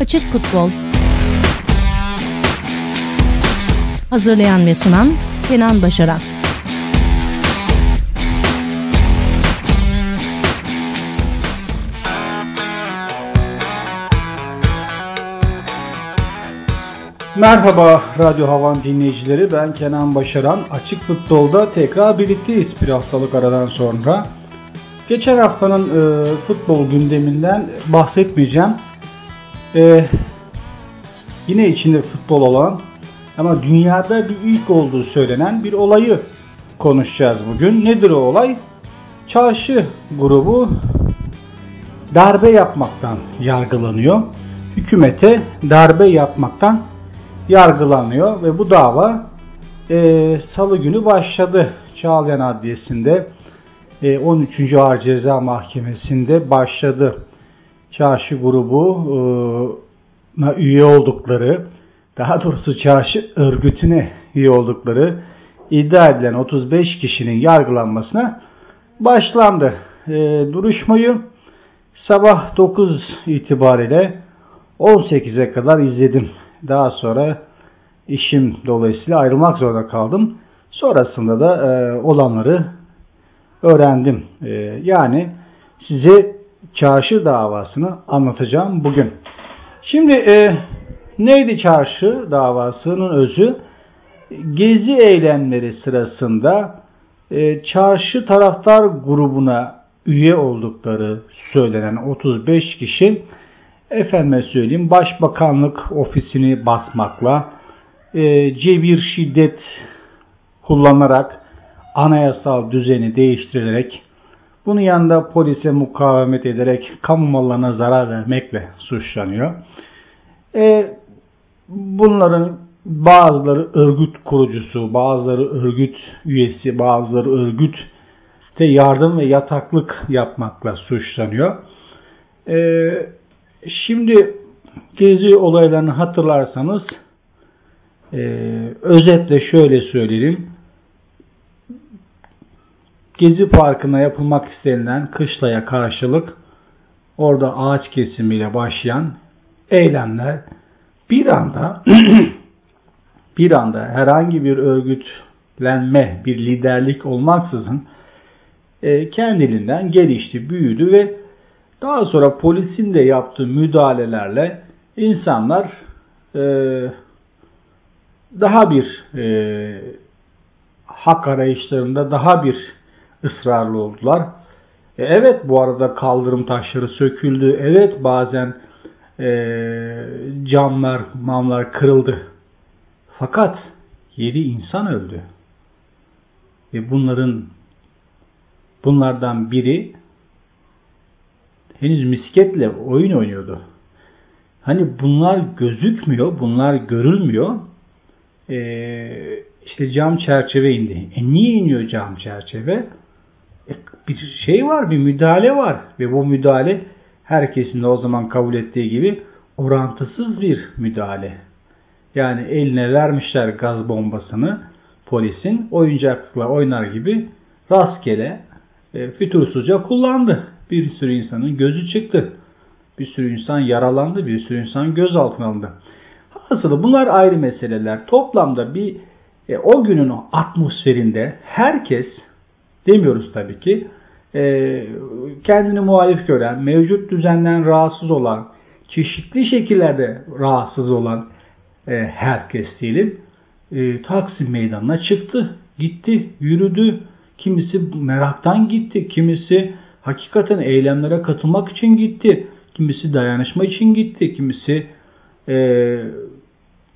Açık Futbol Hazırlayan ve sunan Kenan Başaran Merhaba Radyo Havan dinleyicileri ben Kenan Başaran. Açık Futbol'da tekrar birlikteyiz bir haftalık aradan sonra. Geçen haftanın e, futbol gündeminden bahsetmeyeceğim. E, yine içinde futbol olan ama dünyada bir ilk olduğu söylenen bir olayı konuşacağız bugün. Nedir o olay? Çarşı grubu darbe yapmaktan yargılanıyor. Hükümete darbe yapmaktan yargılanıyor ve bu dava e, salı günü başladı Çağlayan Adliyesi'nde e, 13. Ağır Ceza Mahkemesi'nde başladı. Çarşı grubu e, üye oldukları, daha doğrusu çarşı örgütüne üye oldukları iddia edilen 35 kişinin yargılanmasına başlandı. E, duruşmayı sabah 9 itibariyle 18'e kadar izledim. Daha sonra işim dolayısıyla ayrılmak zorunda kaldım. Sonrasında da e, olanları öğrendim. E, yani size çarşı davasını anlatacağım bugün. Şimdi e, neydi çarşı davasının özü? Gezi eylemleri sırasında e, çarşı taraftar grubuna üye oldukları söylenen 35 kişi efendime söyleyeyim başbakanlık ofisini basmakla e, cebir şiddet kullanarak anayasal düzeni değiştirilerek bunun yanında polise mukavemet ederek kamu mallarına zarar vermekle suçlanıyor. E, bunların bazıları örgüt kurucusu, bazıları örgüt üyesi, bazıları örgüt de yardım ve yataklık yapmakla suçlanıyor. E, şimdi gezi olaylarını hatırlarsanız e, özetle şöyle söyleyelim. Gezi Parkı'na yapılmak istenilen kışlaya karşılık orada ağaç kesimiyle başlayan eylemler bir anda bir anda herhangi bir örgütlenme, bir liderlik olmaksızın e, kendiliğinden gelişti, büyüdü ve daha sonra polisin de yaptığı müdahalelerle insanlar e, daha bir e, hak arayışlarında daha bir ısrarlı oldular. E, evet bu arada kaldırım taşları söküldü. Evet bazen e, camlar, mamlar kırıldı. Fakat 7 insan öldü. Ve bunların bunlardan biri henüz misketle oyun oynuyordu. Hani bunlar gözükmüyor, bunlar görülmüyor. Ee, işte cam çerçeve indi. E niye iniyor cam çerçeve? E, bir şey var, bir müdahale var. Ve bu müdahale herkesin de o zaman kabul ettiği gibi orantısız bir müdahale. Yani eline vermişler gaz bombasını polisin oyuncakla oynar gibi rastgele e, fütursuzca kullandı bir sürü insanın gözü çıktı. Bir sürü insan yaralandı, bir sürü insan gözaltına alındı. Aslında bunlar ayrı meseleler. Toplamda bir e, o günün atmosferinde herkes demiyoruz tabii ki e, kendini muhalif gören, mevcut düzenden rahatsız olan, çeşitli şekillerde rahatsız olan e, herkes diyelim e, Taksim meydanına çıktı, gitti, yürüdü. Kimisi meraktan gitti, kimisi hakikaten eylemlere katılmak için gitti. Kimisi dayanışma için gitti. Kimisi e,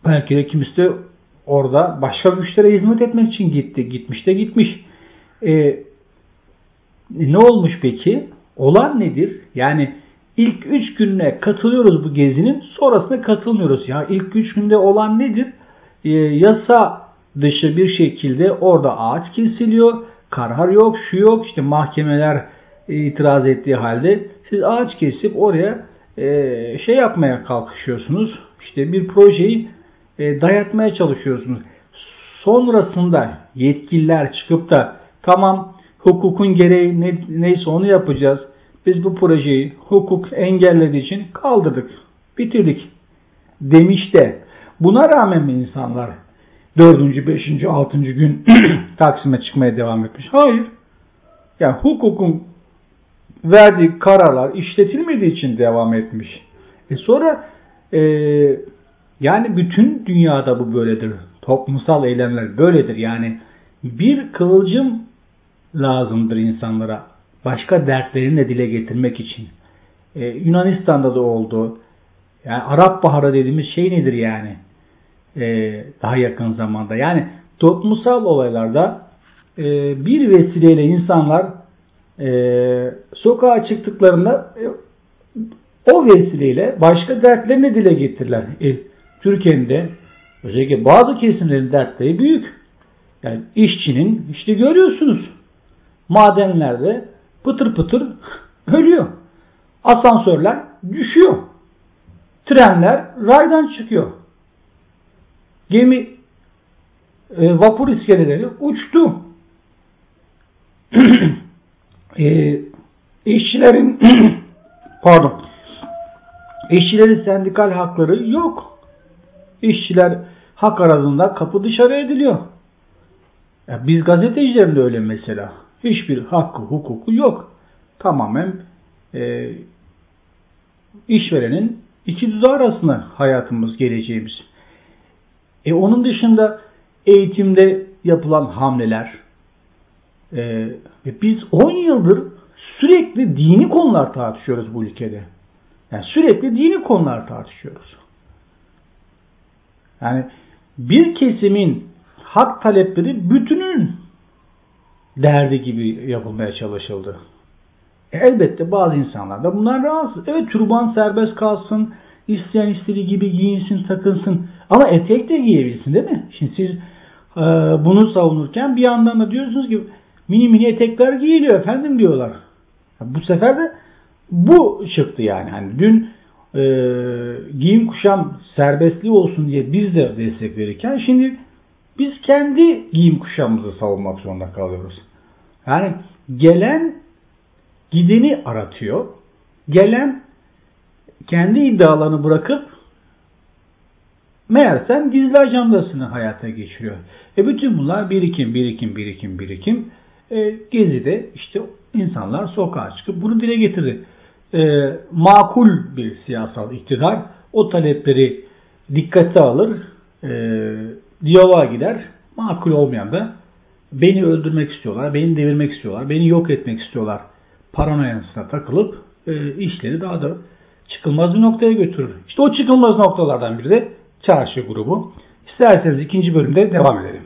belki de kimisi de orada başka güçlere hizmet etmek için gitti. Gitmiş de gitmiş. E, ne olmuş peki? Olan nedir? Yani ilk üç gününe katılıyoruz bu gezinin sonrasında katılmıyoruz. Ya ilk üç günde olan nedir? E, yasa dışı bir şekilde orada ağaç kesiliyor. Karar yok, şu yok, işte mahkemeler itiraz ettiği halde siz ağaç kesip oraya e, şey yapmaya kalkışıyorsunuz. İşte bir projeyi e, dayatmaya çalışıyorsunuz. Sonrasında yetkililer çıkıp da tamam hukukun gereği ne, neyse onu yapacağız. Biz bu projeyi hukuk engellediği için kaldırdık. bitirdik demiş de buna rağmen mi insanlar dördüncü, beşinci, altıncı gün Taksim'e çıkmaya devam etmiş? Hayır. Yani hukukun verdiği kararlar işletilmediği için devam etmiş. E sonra e, yani bütün dünyada bu böyledir. Toplumsal eylemler böyledir. Yani bir kıvılcım lazımdır insanlara. Başka dertlerini de dile getirmek için. Ee, Yunanistan'da da oldu. Yani Arap Baharı dediğimiz şey nedir yani? Ee, daha yakın zamanda. Yani toplumsal olaylarda e, bir vesileyle insanlar e, sokağa çıktıklarında e, o vesileyle başka dertlerini dile getirirler. E, Türkiye'nin de özellikle bazı kesimlerin dertleri büyük. Yani işçinin işte görüyorsunuz madenlerde pıtır pıtır ölüyor. Asansörler düşüyor. Trenler raydan çıkıyor. Gemi e, vapur iskeleleri uçtu. e, işçilerin pardon işçilerin sendikal hakları yok. İşçiler hak aradığında kapı dışarı ediliyor. Ya biz gazetecilerin de öyle mesela. Hiçbir hakkı, hukuku yok. Tamamen e, işverenin iki dudağı arasında hayatımız, geleceğimiz. E, onun dışında eğitimde yapılan hamleler, e, biz 10 yıldır sürekli dini konular tartışıyoruz bu ülkede. Yani sürekli dini konular tartışıyoruz. Yani bir kesimin hak talepleri bütünün derdi gibi yapılmaya çalışıldı. E elbette bazı insanlar da bunlar rahatsız. Evet türban serbest kalsın, isteyen istediği gibi giyinsin, takınsın. Ama etek de giyebilsin değil mi? Şimdi siz e, bunu savunurken bir yandan da diyorsunuz ki mini mini etekler giyiliyor efendim diyorlar. Bu sefer de bu çıktı yani. Hani dün e, giyim kuşam serbestliği olsun diye biz de destek verirken şimdi biz kendi giyim kuşamımızı savunmak zorunda kalıyoruz. Yani gelen gideni aratıyor. Gelen kendi iddialarını bırakıp meğersem gizli ajandasını hayata geçiriyor. E bütün bunlar birikim, birikim, birikim, birikim. E, Gezi'de işte insanlar sokağa çıkıp bunu dile getirdi. E, makul bir siyasal iktidar o talepleri dikkate alır, e, diyaloğa gider. Makul olmayan da beni öldürmek istiyorlar, beni devirmek istiyorlar, beni yok etmek istiyorlar paranoyasına takılıp e, işleri daha da çıkılmaz bir noktaya götürür. İşte o çıkılmaz noktalardan biri de çarşı grubu. İsterseniz ikinci bölümde devam edelim.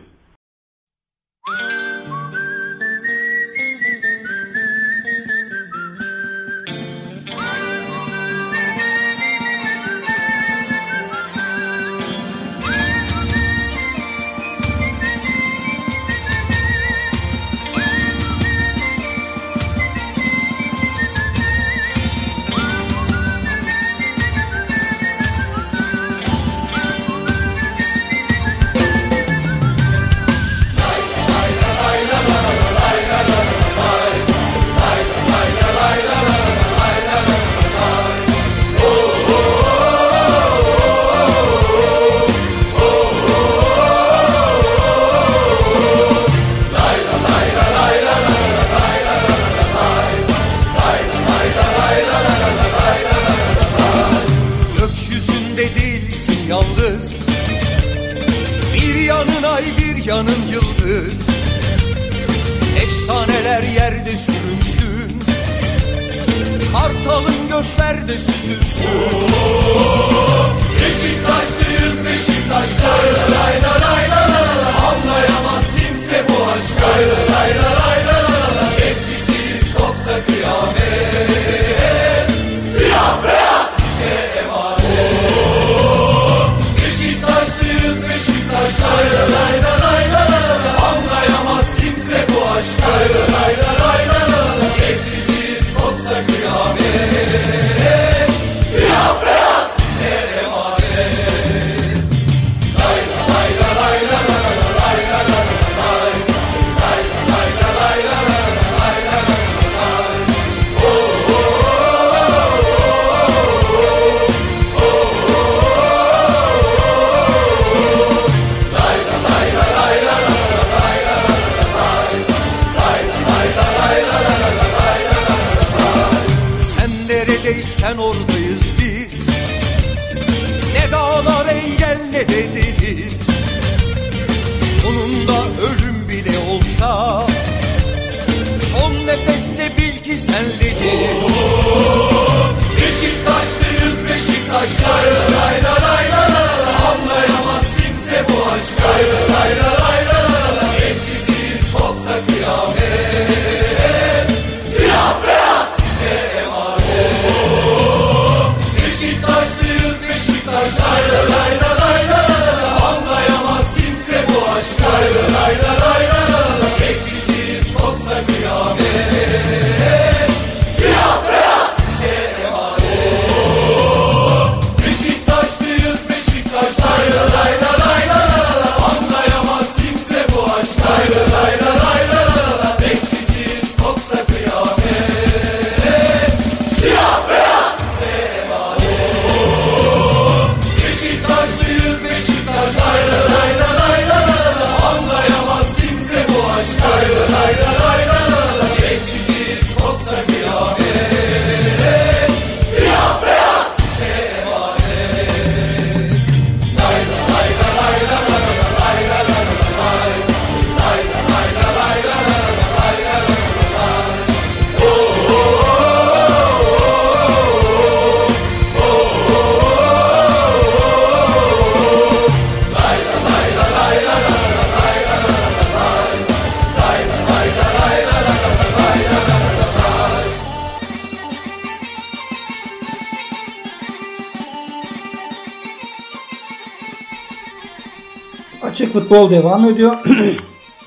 Futbol devam ediyor.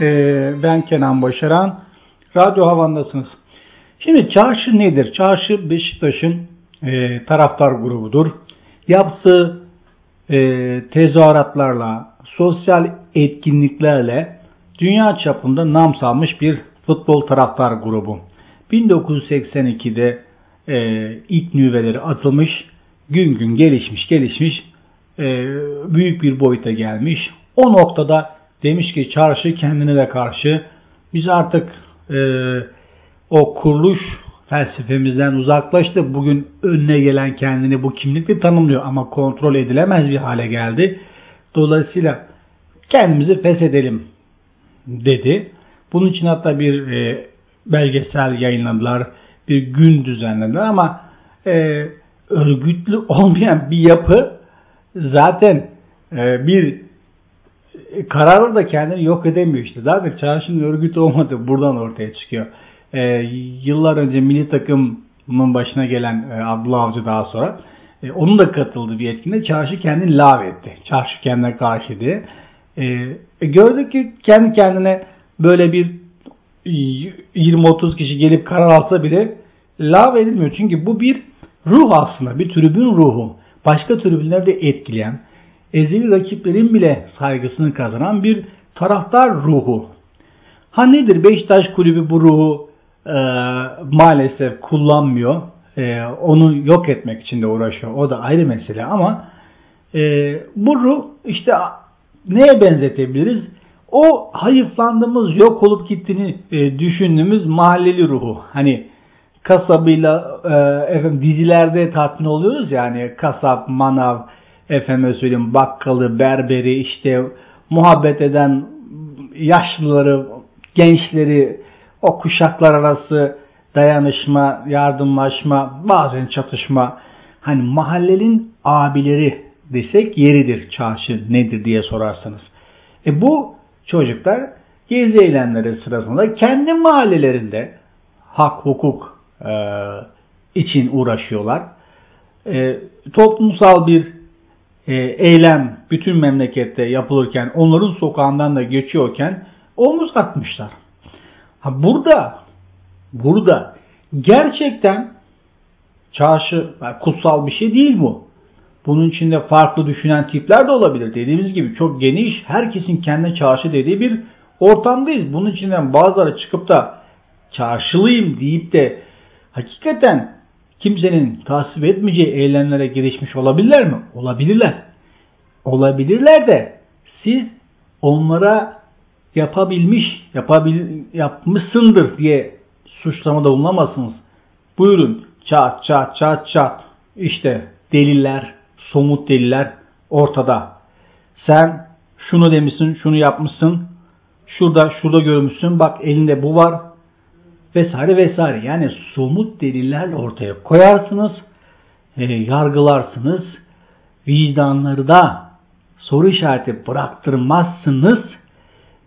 Ee, ben Kenan Başaran. Radyo Havan'dasınız. Şimdi çarşı nedir? Çarşı Beşiktaş'ın e, taraftar grubudur. Yaptığı e, tezahüratlarla, sosyal etkinliklerle dünya çapında nam salmış bir futbol taraftar grubu. 1982'de e, ilk nüveleri atılmış, gün gün gelişmiş gelişmiş, e, büyük bir boyuta gelmiş. O noktada demiş ki çarşı kendine de karşı biz artık e, o kuruluş felsefemizden uzaklaştı. Bugün önüne gelen kendini bu kimlikle tanımlıyor ama kontrol edilemez bir hale geldi. Dolayısıyla kendimizi feshedelim dedi. Bunun için hatta bir e, belgesel yayınladılar, bir gün düzenlediler ama e, örgütlü olmayan bir yapı zaten e, bir kararı da kendini yok edemiyor işte. Zaten çarşının örgüt olmadığı buradan ortaya çıkıyor. E, yıllar önce milli takımın başına gelen e, Abdullah Avcı daha sonra e, onun da katıldığı bir etkinliğe çarşı kendini lav etti. Çarşı kendine karşı diye. E, e, gördük ki kendi kendine böyle bir 20-30 kişi gelip karar alsa bile lav edilmiyor. Çünkü bu bir ruh aslında. Bir tribün ruhu. Başka tribünleri de etkileyen, ezeli rakiplerin bile saygısını kazanan bir taraftar ruhu. Ha nedir? Beşiktaş kulübü bu ruhu e, maalesef kullanmıyor. E, onu yok etmek için de uğraşıyor. O da ayrı mesele ama e, bu ruh işte neye benzetebiliriz? O hayıflandığımız, yok olup gittiğini e, düşündüğümüz mahalleli ruhu. Hani kasabıyla e, efendim dizilerde tatmin oluyoruz yani kasap, manav, efendim söyleyeyim bakkalı, berberi işte muhabbet eden yaşlıları, gençleri o kuşaklar arası dayanışma, yardımlaşma, bazen çatışma hani mahallenin abileri desek yeridir çarşı nedir diye sorarsanız. E bu çocuklar gezi eylemleri sırasında kendi mahallelerinde hak hukuk e, için uğraşıyorlar. E, toplumsal bir eylem bütün memlekette yapılırken onların sokağından da geçiyorken omuz atmışlar. Ha burada burada gerçekten çarşı kutsal bir şey değil bu. Bunun içinde farklı düşünen tipler de olabilir. Dediğimiz gibi çok geniş, herkesin kendine çarşı dediği bir ortamdayız. Bunun içinden bazıları çıkıp da çarşılıyım deyip de hakikaten kimsenin tasvip etmeyeceği eylemlere girişmiş olabilirler mi? Olabilirler. Olabilirler de siz onlara yapabilmiş, yapabil, yapmışsındır diye suçlamada bulunamazsınız. Buyurun Çat çat çat çat. İşte deliller, somut deliller ortada. Sen şunu demişsin, şunu yapmışsın. Şurada şurada görmüşsün. Bak elinde bu var. Vesaire vesaire. Yani somut deliller ortaya koyarsınız. E, yargılarsınız. Vicdanları da soru işareti bıraktırmazsınız.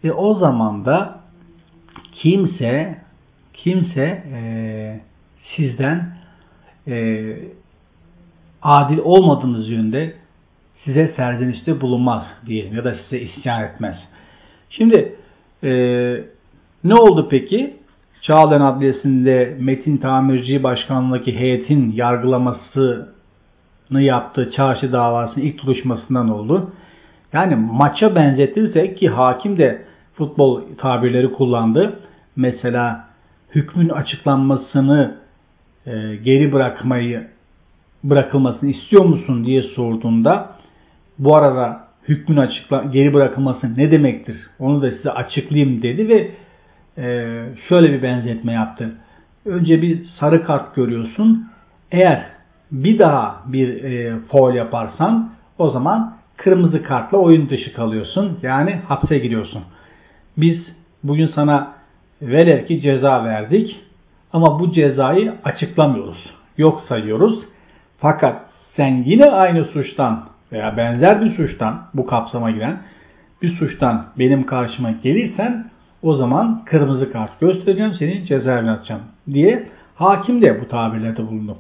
Ve o zaman da kimse kimse e, sizden e, adil olmadığınız yönde size serzenişte bulunmaz diyelim ya da size isyan etmez. Şimdi e, ne oldu peki? Çağlayan Adliyesi'nde Metin Tamirci Başkanlığı'ndaki heyetin yargılamasını yaptığı çarşı davasının ilk duruşmasından oldu. Yani maça benzetirsek ki hakim de futbol tabirleri kullandı. Mesela hükmün açıklanmasını e, geri bırakmayı bırakılmasını istiyor musun diye sorduğunda bu arada hükmün açıkla geri bırakılması ne demektir? Onu da size açıklayayım dedi ve şöyle bir benzetme yaptı. Önce bir sarı kart görüyorsun. Eğer bir daha bir e, foul yaparsan o zaman kırmızı kartla oyun dışı kalıyorsun. Yani hapse giriyorsun. Biz bugün sana velev ki ceza verdik ama bu cezayı açıklamıyoruz. Yok sayıyoruz. Fakat sen yine aynı suçtan veya benzer bir suçtan bu kapsama giren bir suçtan benim karşıma gelirsen o zaman kırmızı kart göstereceğim seni cezaevine atacağım diye hakim de bu tabirlerde bulundu.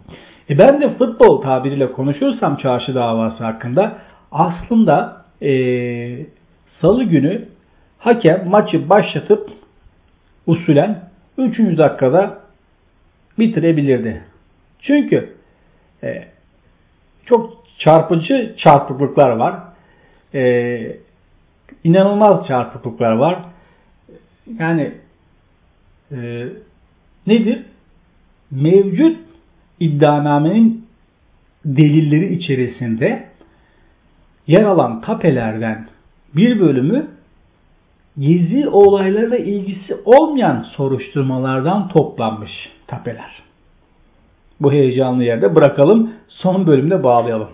E ben de futbol tabiriyle konuşuyorsam çarşı davası hakkında aslında e, salı günü hakem maçı başlatıp usulen 3. dakikada bitirebilirdi. Çünkü e, çok çarpıcı çarpıklıklar var. E, inanılmaz çarpıklıklar var. Yani e, nedir? Mevcut iddianamenin delilleri içerisinde yer alan tapelerden bir bölümü gizli olaylarla ilgisi olmayan soruşturmalardan toplanmış tapeler. Bu heyecanlı yerde bırakalım. Son bölümde bağlayalım.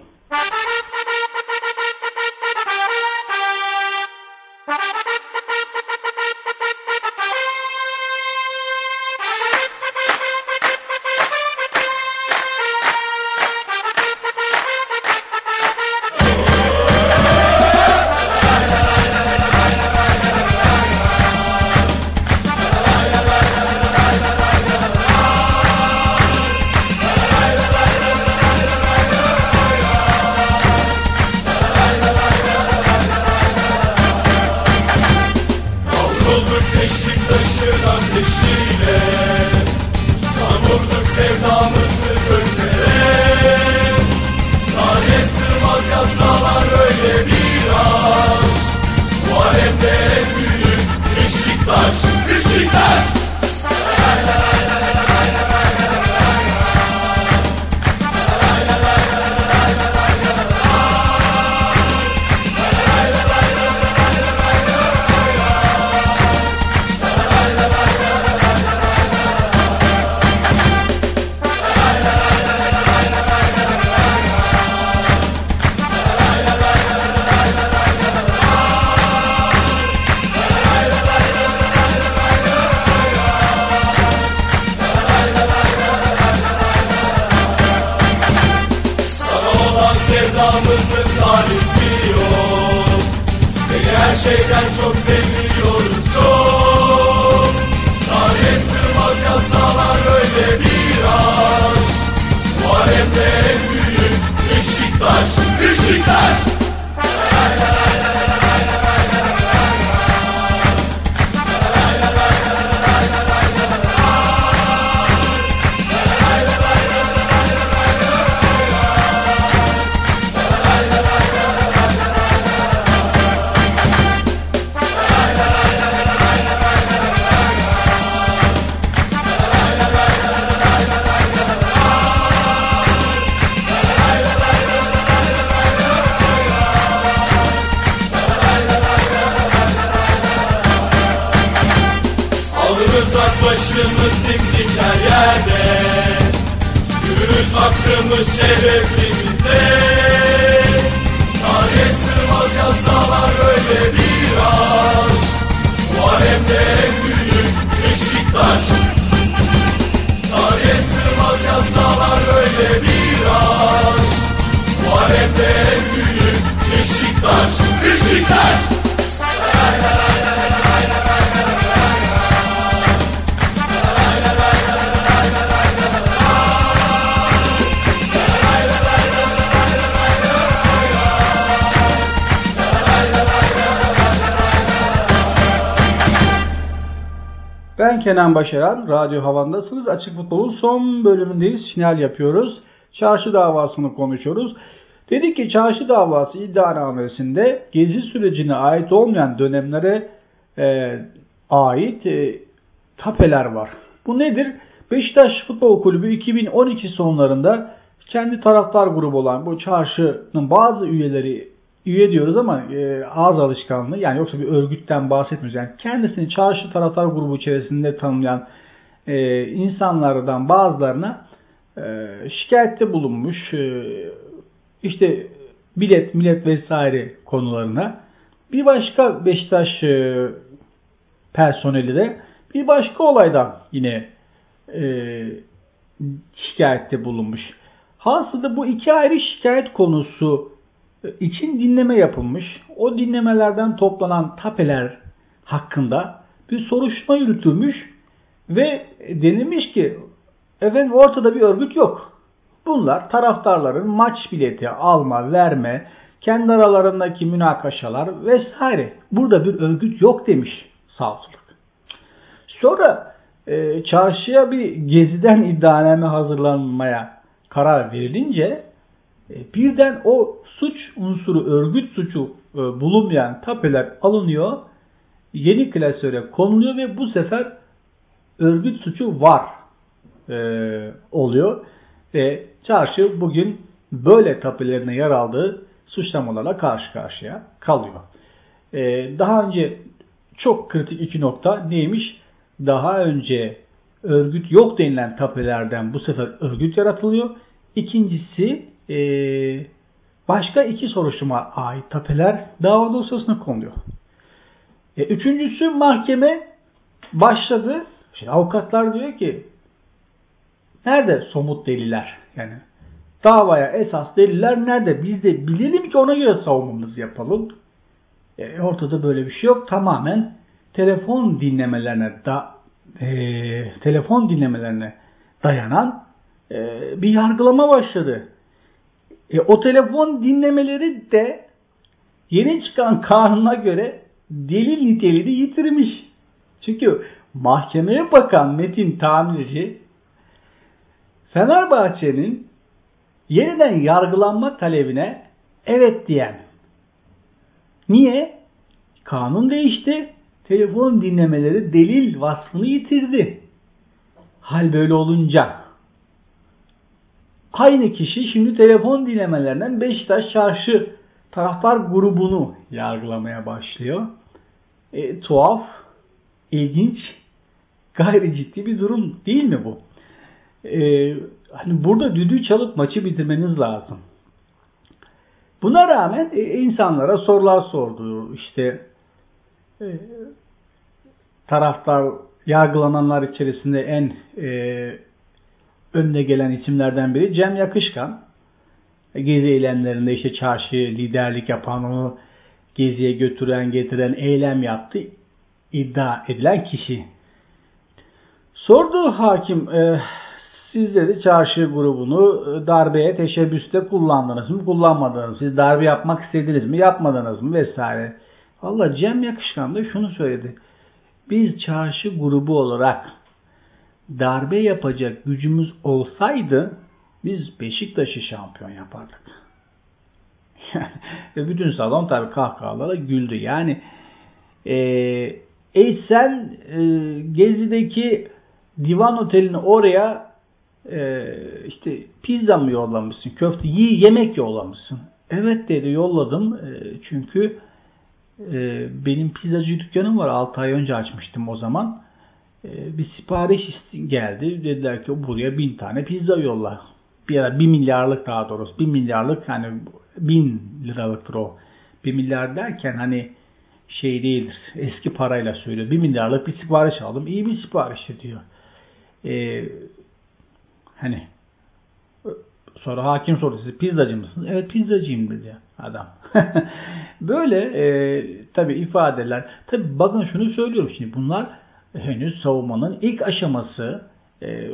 Beşiktaş Kenan Başaran, Radyo Havan'dasınız. Açık Futbol'un son bölümündeyiz. Final yapıyoruz. Çarşı davasını konuşuyoruz. Dedik ki çarşı davası iddianamesinde gezi sürecine ait olmayan dönemlere e, ait e, tapeler var. Bu nedir? Beşiktaş Futbol Kulübü 2012 sonlarında kendi taraftar grubu olan bu çarşının bazı üyeleri üye diyoruz ama e, ağız alışkanlığı yani yoksa bir örgütten bahsetmiyoruz. Yani kendisini çarşı taraftar grubu içerisinde tanımlayan e, insanlardan bazılarına e, şikayette bulunmuş. E, işte bilet, millet vesaire konularına. Bir başka Beşiktaş e, personeli de bir başka olaydan yine e, şikayette bulunmuş. Hasılı bu iki ayrı şikayet konusu için dinleme yapılmış. O dinlemelerden toplanan tapeler hakkında bir soruşturma yürütülmüş ve denilmiş ki efendim ortada bir örgüt yok. Bunlar taraftarların maç bileti alma, verme, kendi aralarındaki münakaşalar vesaire. Burada bir örgüt yok demiş savcılık. Sonra e, çarşıya bir geziden iddianame hazırlanmaya karar verilince birden o suç unsuru, örgüt suçu e, bulunmayan tapeler alınıyor, yeni klasöre konuluyor ve bu sefer örgüt suçu var e, oluyor. Ve çarşı bugün böyle tapelerine yer aldığı suçlamalarla karşı karşıya kalıyor. E, daha önce çok kritik iki nokta neymiş? Daha önce örgüt yok denilen tapelerden bu sefer örgüt yaratılıyor. İkincisi e, başka iki soruşturma ait tapeler dava dosyasına konuluyor. E, üçüncüsü mahkeme başladı. Şimdi avukatlar diyor ki nerede somut deliller? Yani davaya esas deliller nerede? Biz de bilelim ki ona göre savunmamızı yapalım. E, ortada böyle bir şey yok. Tamamen telefon dinlemelerine da e, telefon dinlemelerine dayanan e, bir yargılama başladı. E, o telefon dinlemeleri de yeni çıkan kanuna göre delil niteliğini yitirmiş. Çünkü mahkemeye bakan Metin Tamirci Fenerbahçe'nin yeniden yargılanma talebine evet diyen. Niye? Kanun değişti. Telefon dinlemeleri delil vasfını yitirdi. Hal böyle olunca aynı kişi şimdi telefon dinlemelerinden Beşiktaş Çarşı taraftar grubunu yargılamaya başlıyor. E, tuhaf, ilginç, gayri ciddi bir durum değil mi bu? E, hani burada düdüğü çalıp maçı bitirmeniz lazım. Buna rağmen e, insanlara sorular sordu. İşte e, taraftar yargılananlar içerisinde en e, önüne gelen isimlerden biri Cem Yakışkan. Gezi eylemlerinde işte çarşı liderlik yapan, onu geziye götüren, getiren, eylem yaptı iddia edilen kişi. Sordu hakim, e, sizleri çarşı grubunu e, darbeye teşebbüste kullandınız mı, kullanmadınız mı? Siz darbe yapmak istediniz mi, yapmadınız mı vesaire. Valla Cem Yakışkan da şunu söyledi. Biz çarşı grubu olarak darbe yapacak gücümüz olsaydı biz Beşiktaş'ı şampiyon yapardık. Ve bütün salon tabi kahkahalara güldü. Yani e, e sen e, Gezi'deki divan otelini oraya e, işte pizza mı yollamışsın, köfte, yi, yemek yollamışsın. Evet dedi yolladım e, çünkü e, benim pizzacı dükkanım var 6 ay önce açmıştım o zaman. E, bir sipariş geldi. Dediler ki buraya bin tane pizza yolla. bir, bir milyarlık daha doğrusu bir milyarlık hani bin liralıktır o. Bir milyar derken hani şey değildir. Eski parayla söylüyor. Bir milyarlık bir sipariş aldım. İyi bir siparişti diyor. Ee, hani sonra hakim sordu siz pizzacı mısınız? Evet pizzacıyım dedi adam. Böyle e, tabi ifadeler. Tabi bakın şunu söylüyorum şimdi bunlar henüz savunmanın ilk aşaması. E,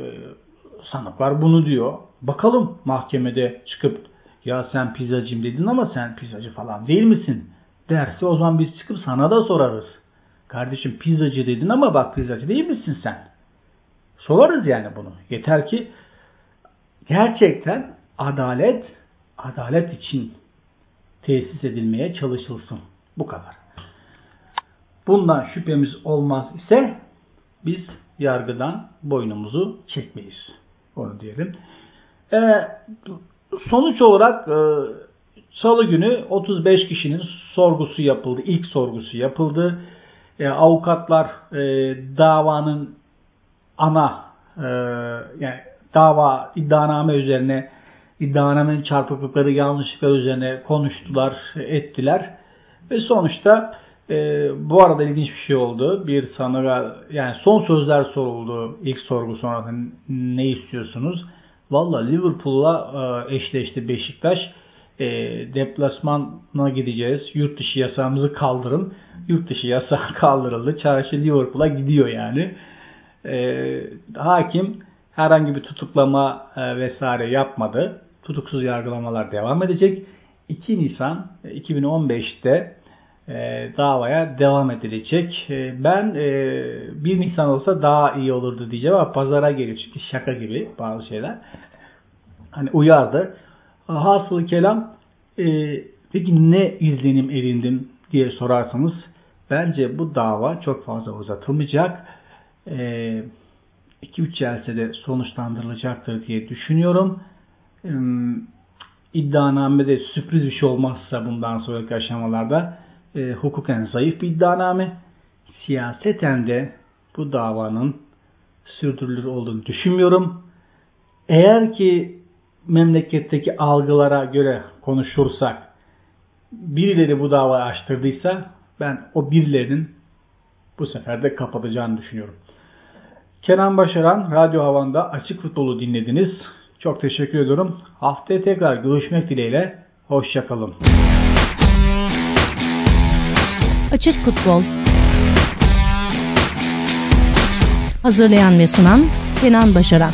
sanıklar bunu diyor. Bakalım mahkemede çıkıp ya sen pizzacıyım dedin ama sen pizzacı falan değil misin? Derse o zaman biz çıkıp sana da sorarız. Kardeşim pizzacı dedin ama bak pizzacı değil misin sen? Sorarız yani bunu. Yeter ki gerçekten adalet adalet için tesis edilmeye çalışılsın. Bu kadar. Bundan şüphemiz olmaz ise biz yargıdan boynumuzu çekmeyiz. Onu diyelim. Ee, sonuç olarak e, salı günü 35 kişinin sorgusu yapıldı. İlk sorgusu yapıldı. E, avukatlar e, davanın ana e, yani dava iddianame üzerine iddianamenin çarpıklıkları, yanlışlıklar üzerine konuştular, ettiler. Ve sonuçta e, bu arada ilginç bir şey oldu. Bir sanığa yani son sözler soruldu ilk sorgu sonrasında ne istiyorsunuz? Valla Liverpool'la e, eşleşti Beşiktaş. E, deplasmana gideceğiz. Yurt dışı yasağımızı kaldırın. Yurt dışı yasağı kaldırıldı. Çarşı Liverpool'a gidiyor yani. E, hakim herhangi bir tutuklama e, vesaire yapmadı. Tutuksuz yargılamalar devam edecek. 2 Nisan 2015'te e, davaya devam edilecek. E, ben e, 1 Nisan olsa daha iyi olurdu diyeceğim ama pazara geliyor çünkü şaka gibi bazı şeyler. Hani uyardı. Hasılı kelam e, peki ne izlenim edindim diye sorarsanız bence bu dava çok fazla uzatılmayacak. 2-3 e, celsede sonuçlandırılacaktır diye düşünüyorum. E, iddianamede sürpriz bir şey olmazsa bundan sonraki aşamalarda e, hukuken zayıf bir iddianame. Siyaseten de bu davanın sürdürülür olduğunu düşünmüyorum. Eğer ki memleketteki algılara göre konuşursak birileri bu davayı açtırdıysa ben o birilerinin bu sefer de kapatacağını düşünüyorum. Kenan Başaran Radyo Havan'da Açık Futbolu dinlediniz. Çok teşekkür ediyorum. Haftaya tekrar görüşmek dileğiyle. Hoşçakalın. Açık Futbol. Hazırlayan ve sunan Kenan Başaran